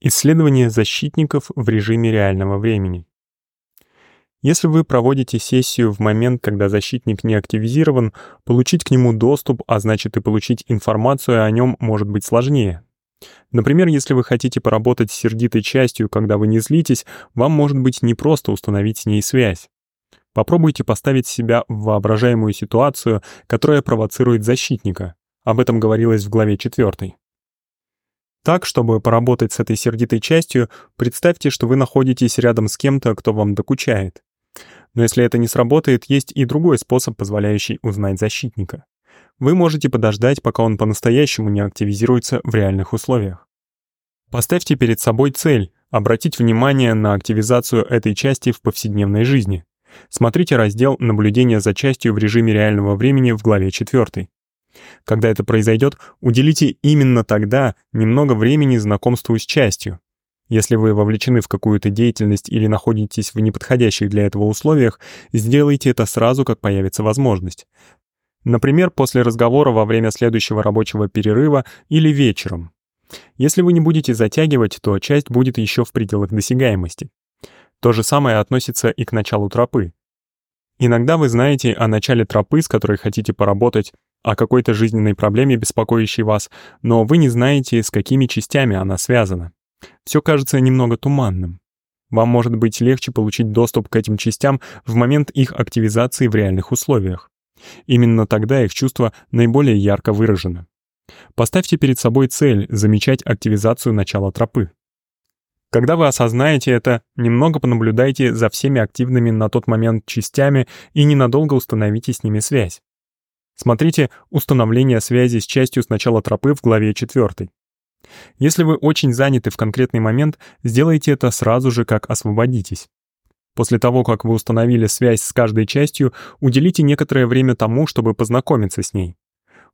Исследование защитников в режиме реального времени. Если вы проводите сессию в момент, когда защитник не активизирован, получить к нему доступ, а значит и получить информацию о нем может быть сложнее. Например, если вы хотите поработать с сердитой частью, когда вы не злитесь, вам может быть непросто установить с ней связь. Попробуйте поставить себя в воображаемую ситуацию, которая провоцирует защитника. Об этом говорилось в главе 4. Так, чтобы поработать с этой сердитой частью, представьте, что вы находитесь рядом с кем-то, кто вам докучает. Но если это не сработает, есть и другой способ, позволяющий узнать защитника. Вы можете подождать, пока он по-настоящему не активизируется в реальных условиях. Поставьте перед собой цель — обратить внимание на активизацию этой части в повседневной жизни. Смотрите раздел «Наблюдение за частью в режиме реального времени» в главе 4. Когда это произойдет, уделите именно тогда немного времени знакомству с частью. Если вы вовлечены в какую-то деятельность или находитесь в неподходящих для этого условиях, сделайте это сразу, как появится возможность. Например, после разговора во время следующего рабочего перерыва или вечером. Если вы не будете затягивать, то часть будет еще в пределах досягаемости. То же самое относится и к началу тропы. Иногда вы знаете о начале тропы, с которой хотите поработать, о какой-то жизненной проблеме, беспокоящей вас, но вы не знаете, с какими частями она связана. Все кажется немного туманным. Вам может быть легче получить доступ к этим частям в момент их активизации в реальных условиях. Именно тогда их чувства наиболее ярко выражены. Поставьте перед собой цель замечать активизацию начала тропы. Когда вы осознаете это, немного понаблюдайте за всеми активными на тот момент частями и ненадолго установите с ними связь. Смотрите «Установление связи с частью с начала тропы» в главе 4. Если вы очень заняты в конкретный момент, сделайте это сразу же, как освободитесь. После того, как вы установили связь с каждой частью, уделите некоторое время тому, чтобы познакомиться с ней.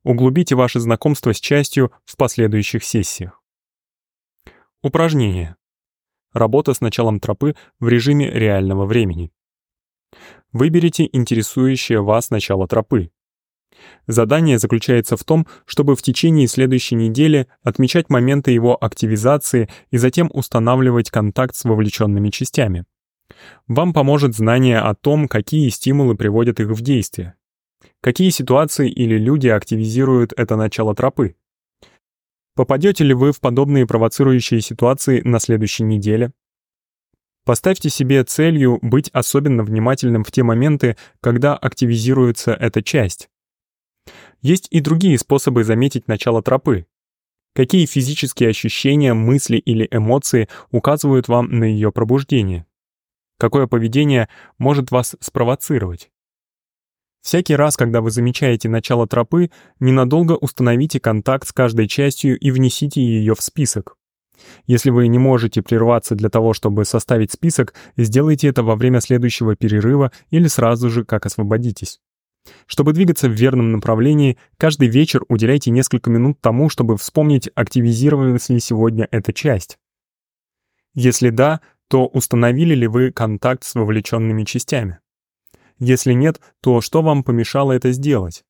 Углубите ваше знакомство с частью в последующих сессиях. Упражнение. Работа с началом тропы в режиме реального времени. Выберите интересующее вас начало тропы. Задание заключается в том, чтобы в течение следующей недели отмечать моменты его активизации и затем устанавливать контакт с вовлеченными частями. Вам поможет знание о том, какие стимулы приводят их в действие. Какие ситуации или люди активизируют это начало тропы? Попадете ли вы в подобные провоцирующие ситуации на следующей неделе? Поставьте себе целью быть особенно внимательным в те моменты, когда активизируется эта часть. Есть и другие способы заметить начало тропы. Какие физические ощущения, мысли или эмоции указывают вам на ее пробуждение? Какое поведение может вас спровоцировать? Всякий раз, когда вы замечаете начало тропы, ненадолго установите контакт с каждой частью и внесите ее в список. Если вы не можете прерваться для того, чтобы составить список, сделайте это во время следующего перерыва или сразу же, как освободитесь. Чтобы двигаться в верном направлении, каждый вечер уделяйте несколько минут тому, чтобы вспомнить, активизировалась ли сегодня эта часть. Если да, то установили ли вы контакт с вовлеченными частями? Если нет, то что вам помешало это сделать?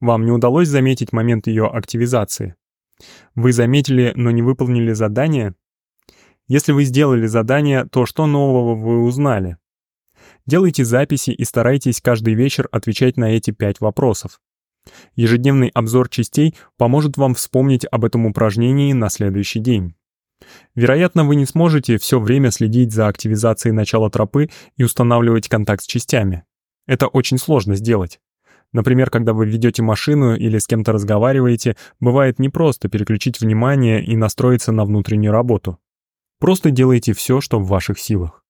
Вам не удалось заметить момент ее активизации? Вы заметили, но не выполнили задание? Если вы сделали задание, то что нового вы узнали? Делайте записи и старайтесь каждый вечер отвечать на эти пять вопросов. Ежедневный обзор частей поможет вам вспомнить об этом упражнении на следующий день. Вероятно, вы не сможете все время следить за активизацией начала тропы и устанавливать контакт с частями. Это очень сложно сделать. Например, когда вы ведете машину или с кем-то разговариваете, бывает непросто переключить внимание и настроиться на внутреннюю работу. Просто делайте все, что в ваших силах.